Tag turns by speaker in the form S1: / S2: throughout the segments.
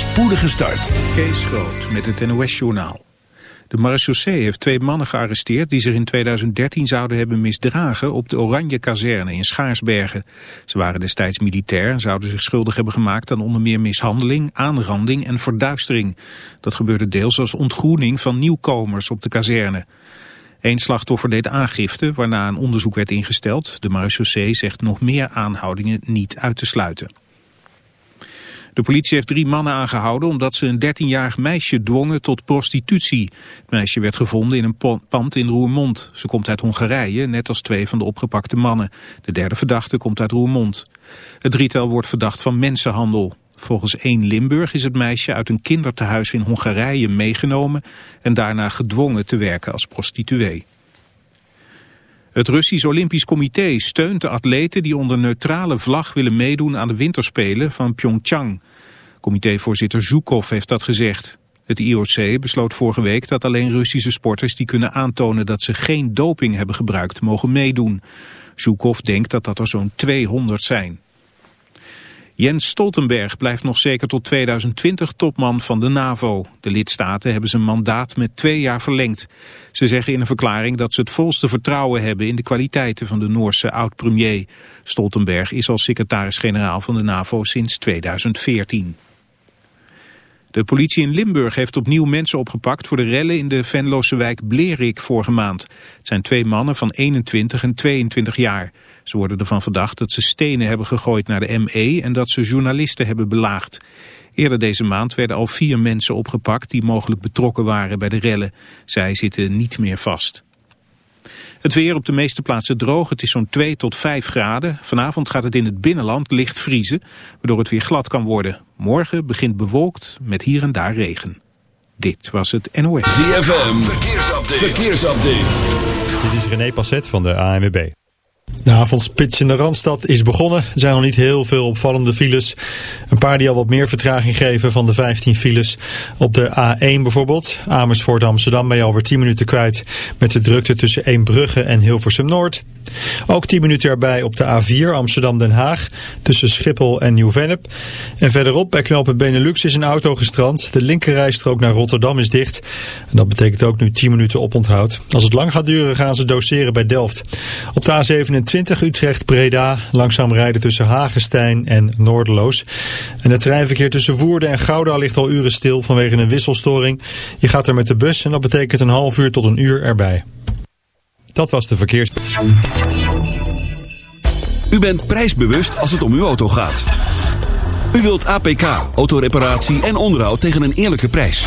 S1: spoedige start.
S2: Kees Groot met het NOS-journaal. De marechaussee heeft twee mannen gearresteerd die zich in 2013 zouden hebben misdragen op de Oranje kazerne in Schaarsbergen. Ze waren destijds militair en zouden zich schuldig hebben gemaakt aan onder meer mishandeling, aanranding en verduistering. Dat gebeurde deels als ontgroening van nieuwkomers op de kazerne. Eén slachtoffer deed aangifte, waarna een onderzoek werd ingesteld. De marechaussee zegt nog meer aanhoudingen niet uit te sluiten. De politie heeft drie mannen aangehouden omdat ze een 13-jarig meisje dwongen tot prostitutie. Het meisje werd gevonden in een pand in Roermond. Ze komt uit Hongarije, net als twee van de opgepakte mannen. De derde verdachte komt uit Roermond. Het drietal wordt verdacht van mensenhandel. Volgens 1 Limburg is het meisje uit een kindertehuis in Hongarije meegenomen en daarna gedwongen te werken als prostituee. Het Russisch Olympisch Comité steunt de atleten die onder neutrale vlag willen meedoen aan de winterspelen van Pyeongchang. Comitévoorzitter Zhukov heeft dat gezegd. Het IOC besloot vorige week dat alleen Russische sporters die kunnen aantonen dat ze geen doping hebben gebruikt mogen meedoen. Zhukov denkt dat dat er zo'n 200 zijn. Jens Stoltenberg blijft nog zeker tot 2020 topman van de NAVO. De lidstaten hebben zijn mandaat met twee jaar verlengd. Ze zeggen in een verklaring dat ze het volste vertrouwen hebben in de kwaliteiten van de Noorse oud-premier. Stoltenberg is als secretaris-generaal van de NAVO sinds 2014. De politie in Limburg heeft opnieuw mensen opgepakt voor de rellen in de Venlose wijk Blerik vorige maand. Het zijn twee mannen van 21 en 22 jaar. Ze worden ervan verdacht dat ze stenen hebben gegooid naar de ME en dat ze journalisten hebben belaagd. Eerder deze maand werden al vier mensen opgepakt die mogelijk betrokken waren bij de rellen. Zij zitten niet meer vast. Het weer op de meeste plaatsen droog. Het is zo'n 2 tot 5 graden. Vanavond gaat het in het binnenland licht vriezen, waardoor het weer glad kan worden. Morgen begint bewolkt met hier en daar regen. Dit was het NOS.
S1: ZFM, verkeersupdate. verkeersupdate.
S3: Dit is René Passet van de ANWB. De avondspits in de Randstad is begonnen. Er zijn nog niet heel veel opvallende files. Een paar die al wat meer vertraging geven van de 15 files. Op de A1 bijvoorbeeld, Amersfoort Amsterdam ben je alweer 10 minuten kwijt met de drukte tussen Eembrugge en Hilversum Noord. Ook 10 minuten erbij op de A4 Amsterdam-Den Haag tussen Schiphol en Nieuw-Vennep. En verderop bij knooppunt Benelux is een auto gestrand. De linkerrijstrook naar Rotterdam is dicht. En dat betekent ook nu 10 minuten oponthoud. Als het lang gaat duren gaan ze doseren bij Delft. Op de A27 Utrecht-Breda langzaam rijden tussen Hagestein en Noorderloos. En het treinverkeer tussen Woerden en Gouda ligt al uren stil vanwege een wisselstoring. Je gaat er met de bus en dat betekent een half uur tot een uur erbij. Dat was de verkeers...
S1: U bent prijsbewust als het om uw auto gaat. U wilt APK, autoreparatie en onderhoud tegen een eerlijke prijs.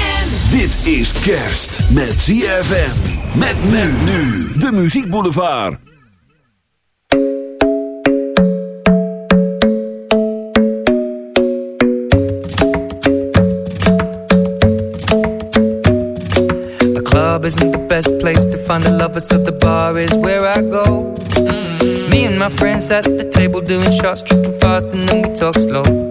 S1: Dit is kerst met ZFM. Met men nu. De Muziek Boulevard.
S4: The club isn't the best place to find the lovers, so the bar is where I go. Me and my friends at the table doing shots, tripping fast, and then we talk slow.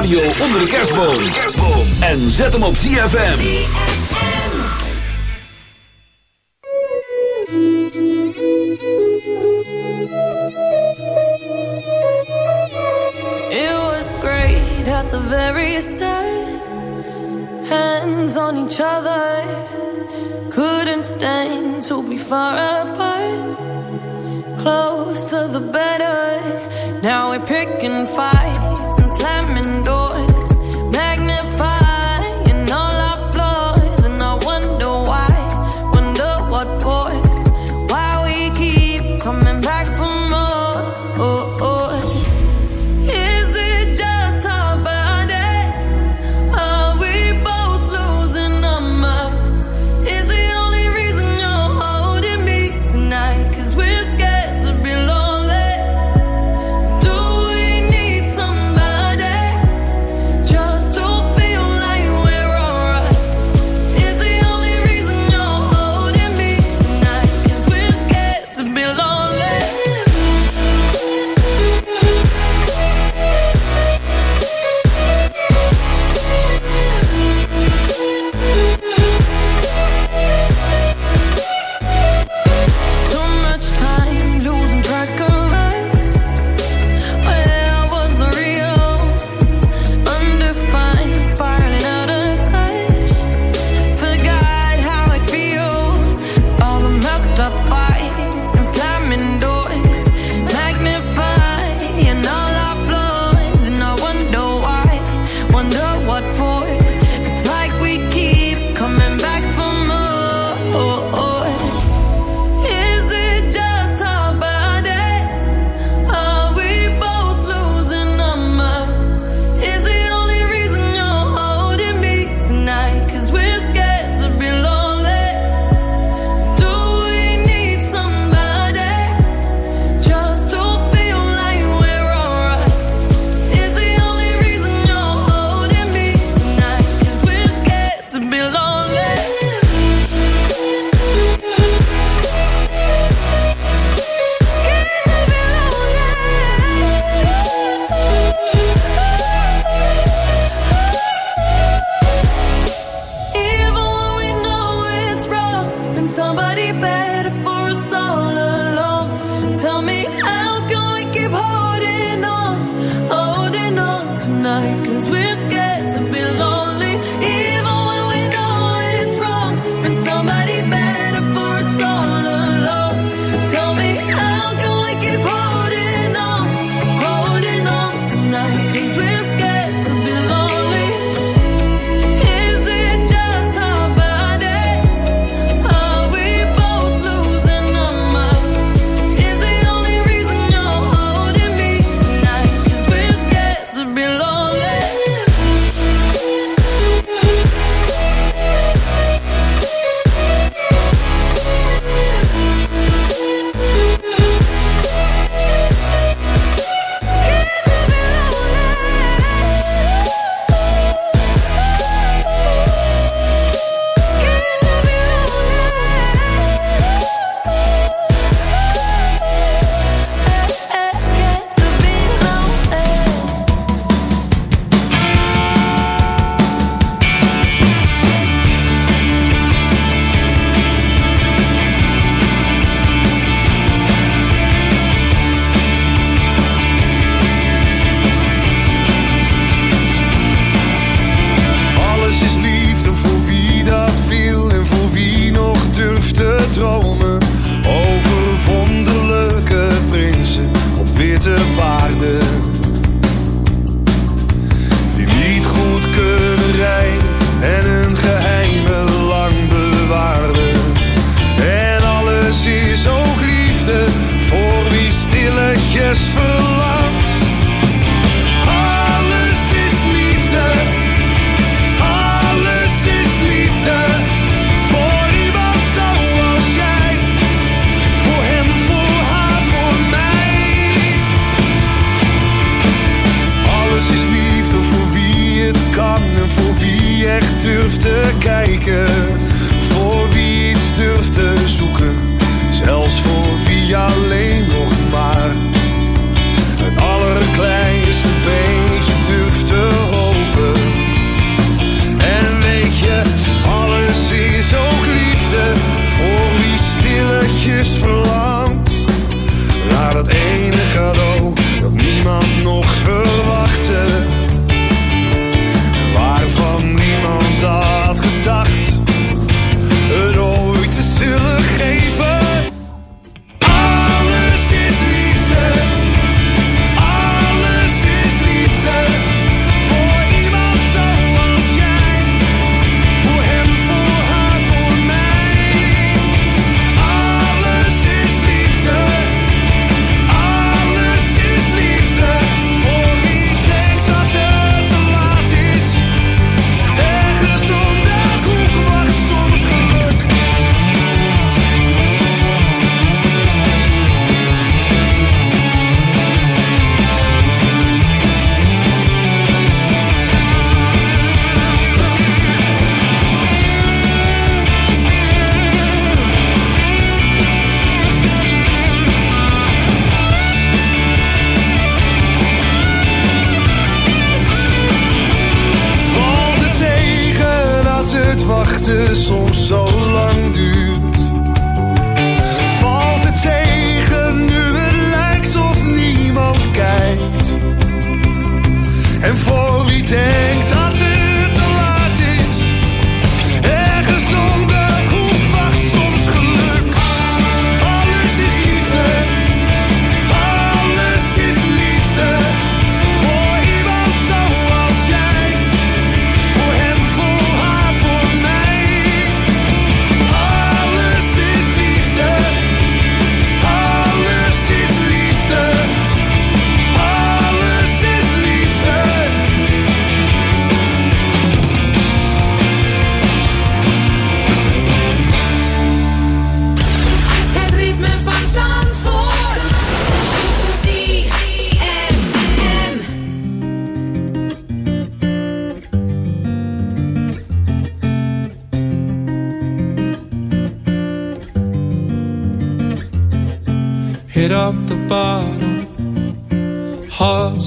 S1: radio onder de kerstboom. En zet hem op ZFM.
S5: It was great at the very start. Hands on each other. Couldn't stand to be far apart. Closer the better. Now we're picking fights slamming doors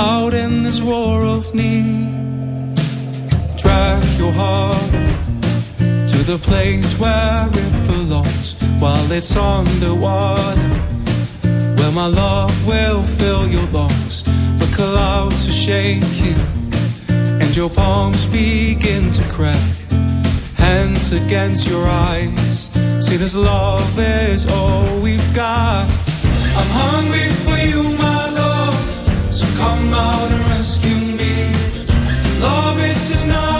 S6: out in this war of need. Drag your heart to the place where it belongs while it's underwater. Where my love will fill your lungs, but clouds are shaking, and your palms begin to crack. Hands against your eyes, see this love is all we've got. I'm hungry for you come out and rescue me. Love is not.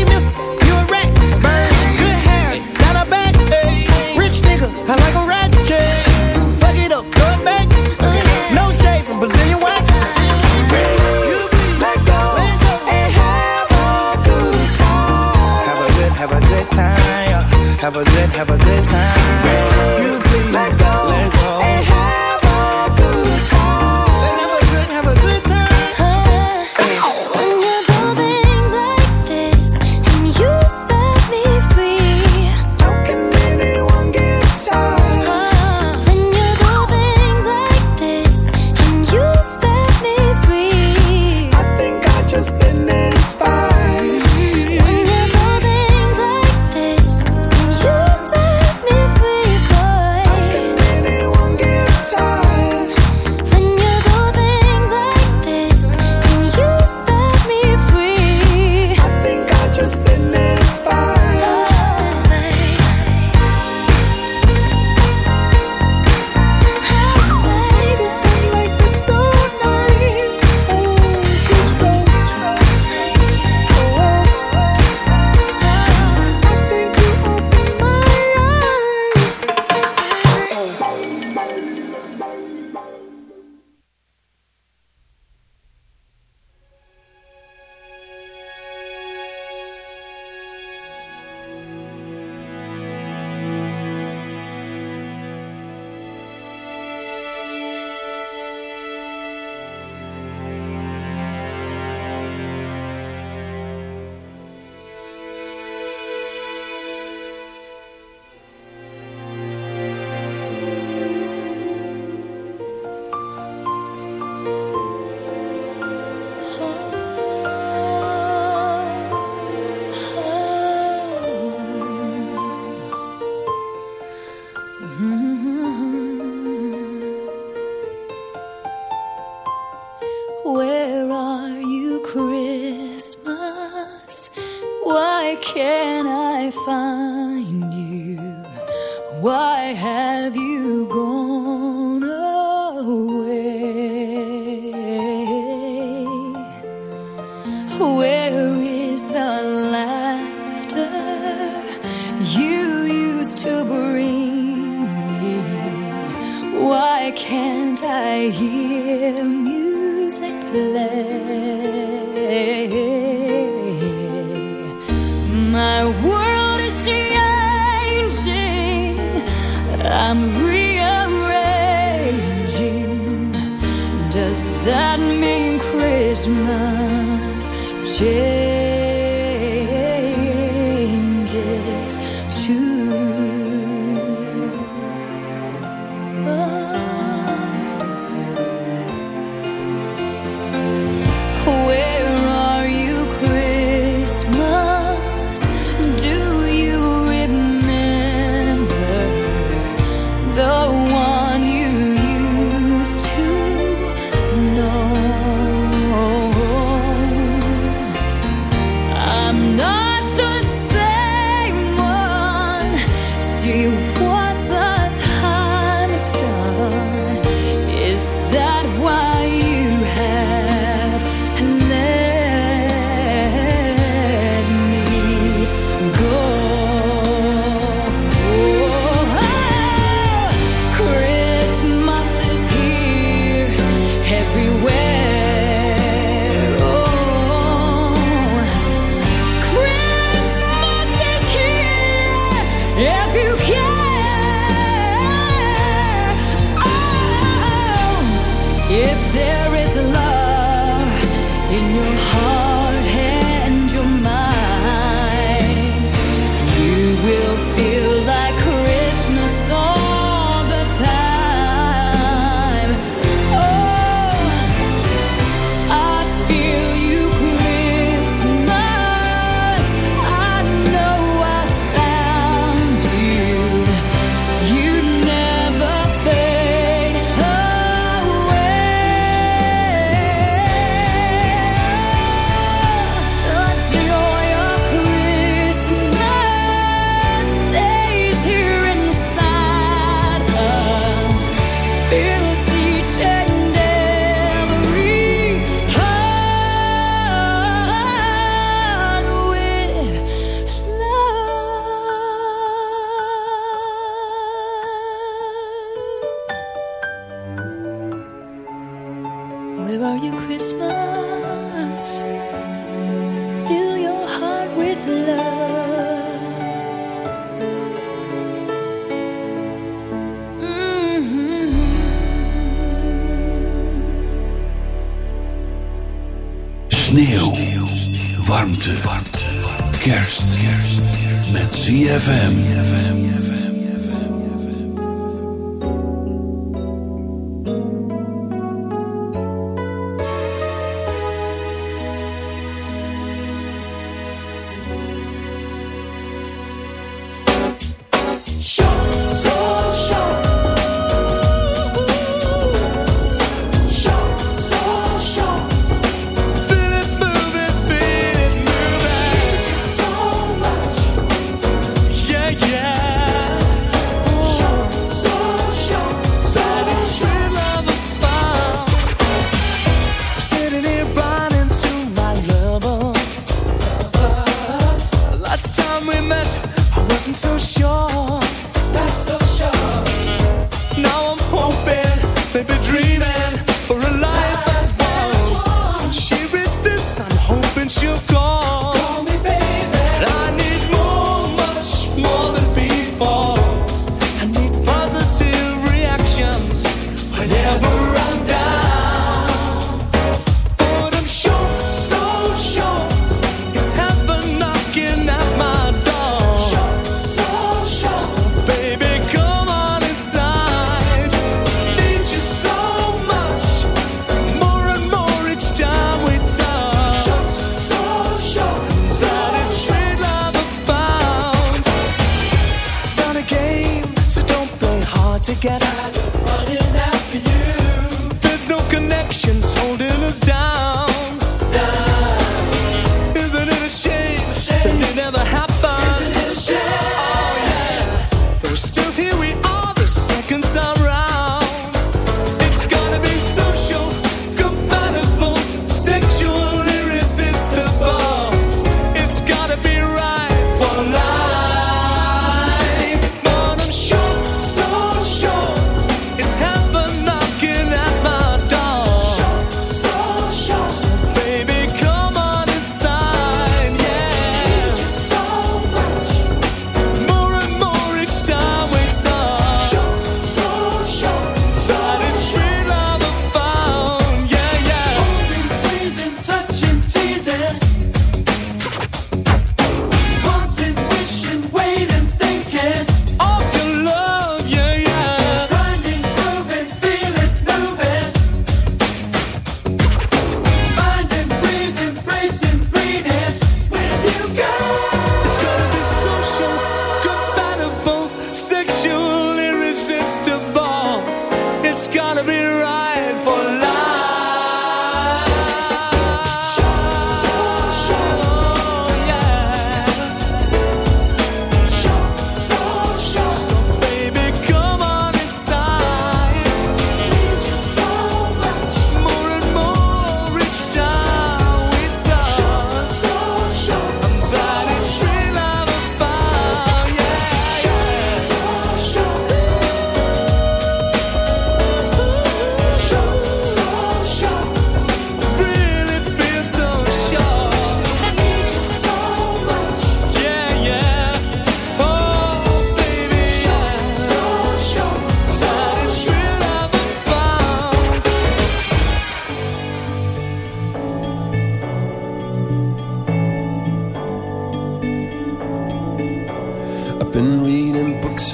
S5: Have a good, time. Raise, let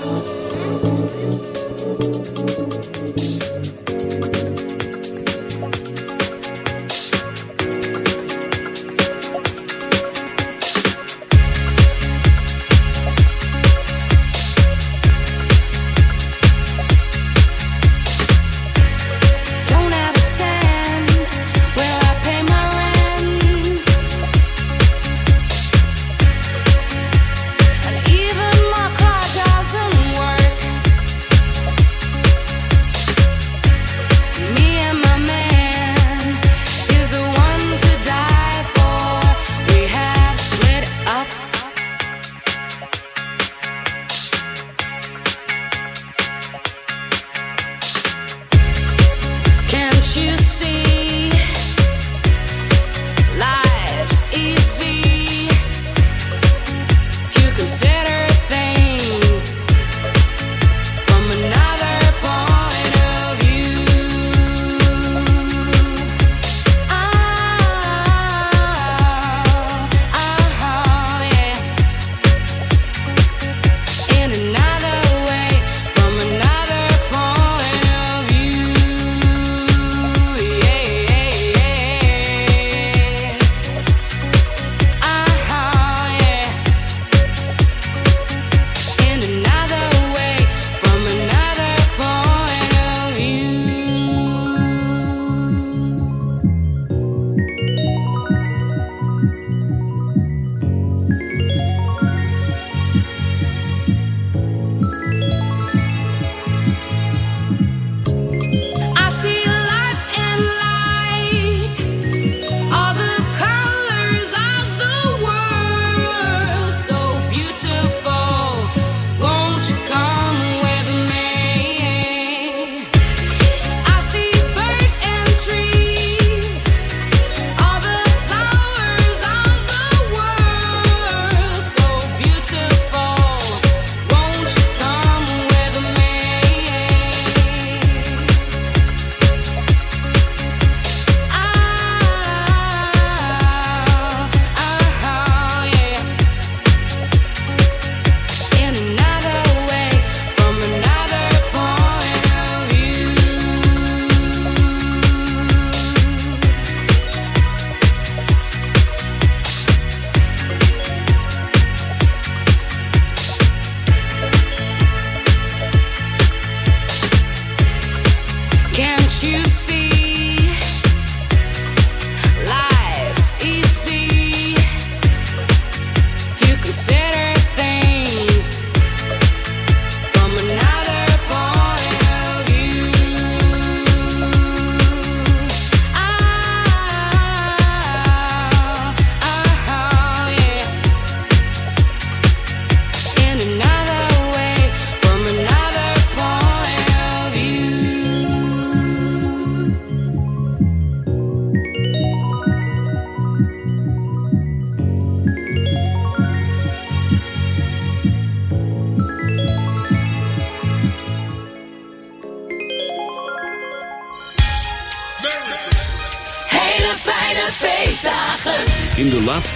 S7: Thank you.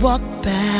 S5: walk back.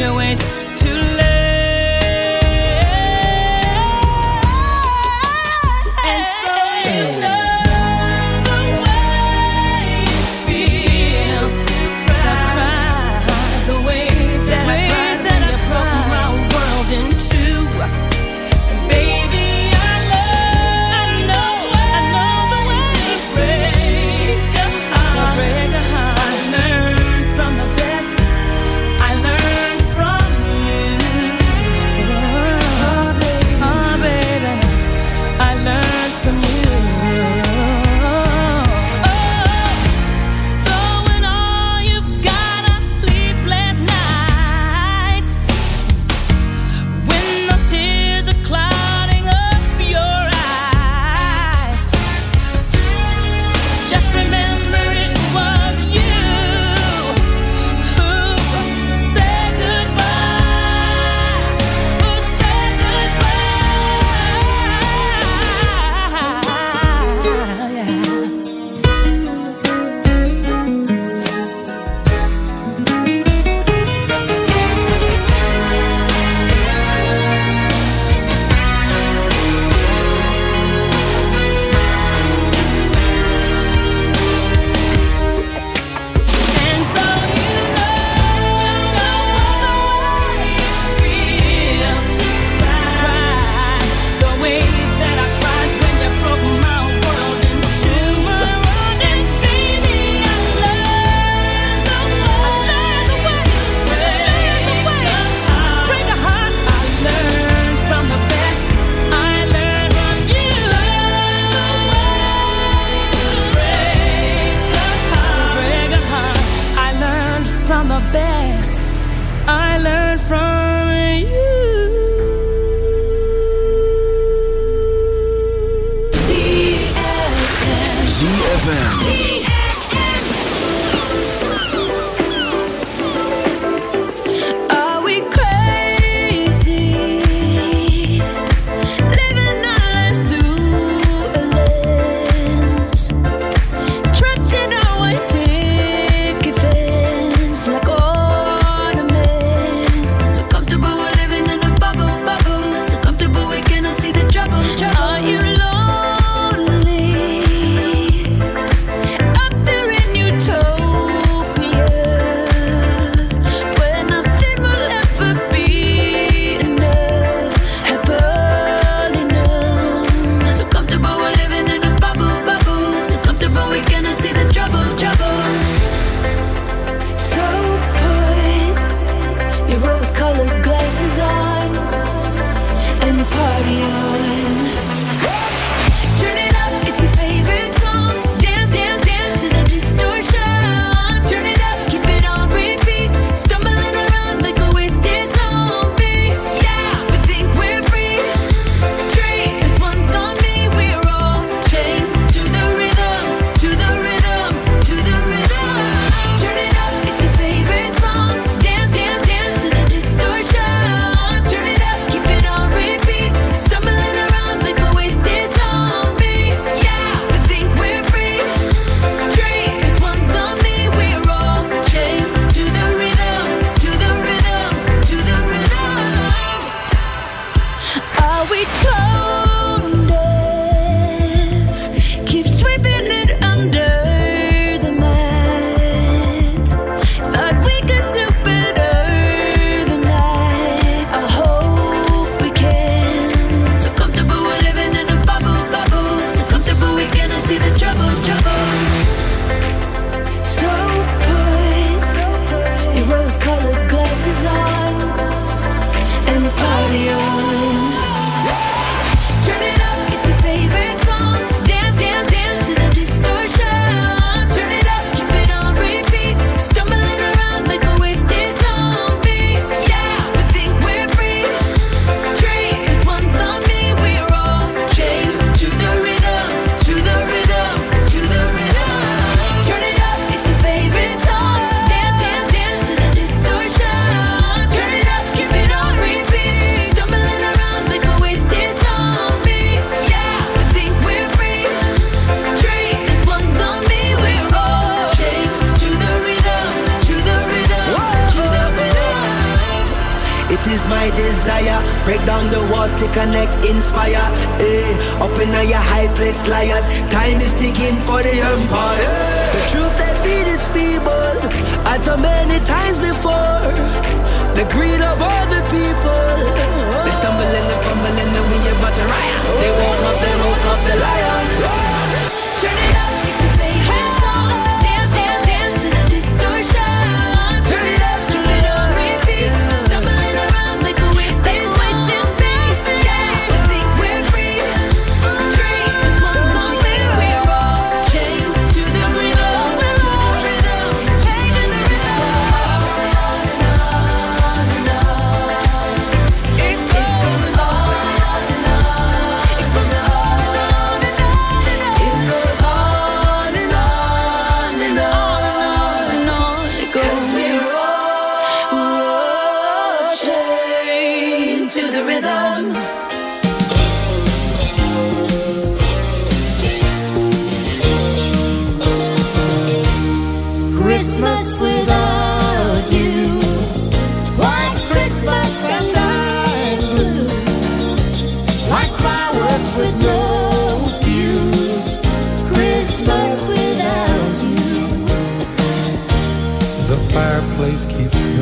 S5: your ways. liars.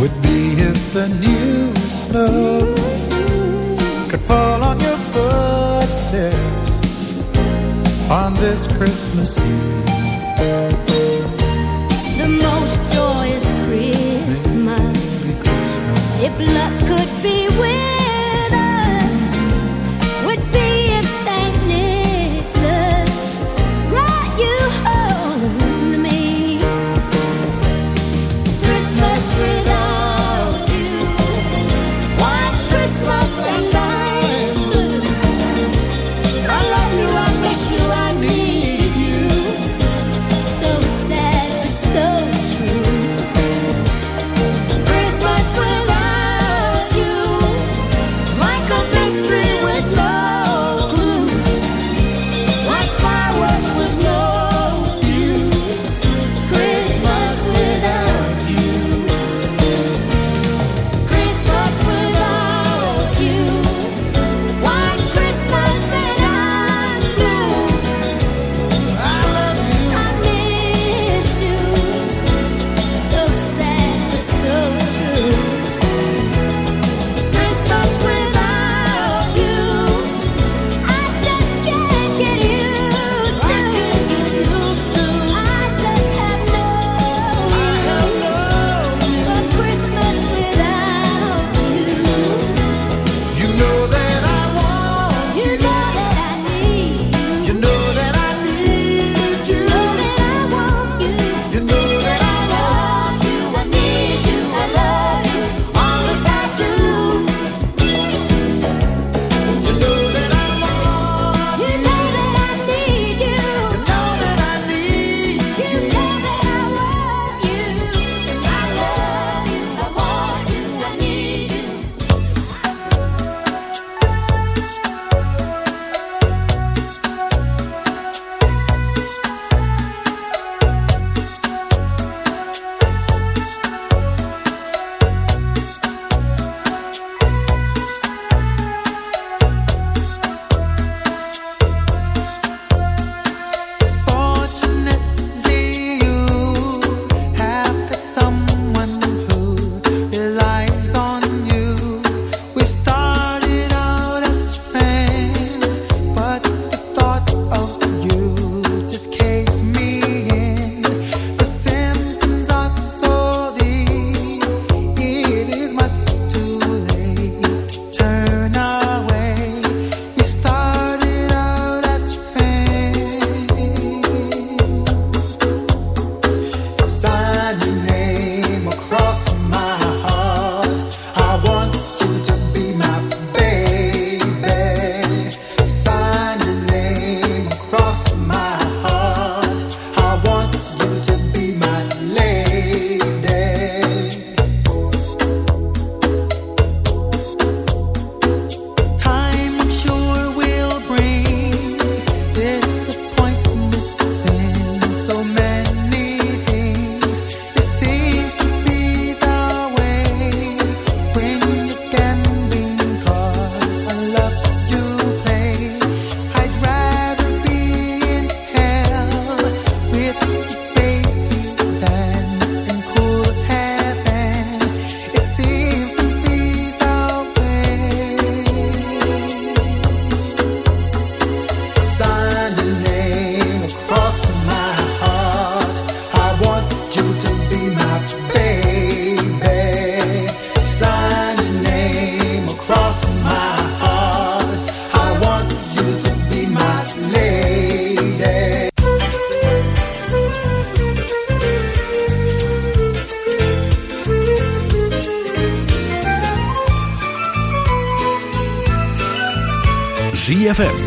S8: would be if the new snow could fall on your footsteps on this Christmas Eve.
S9: The most joyous Christmas, if luck could be with.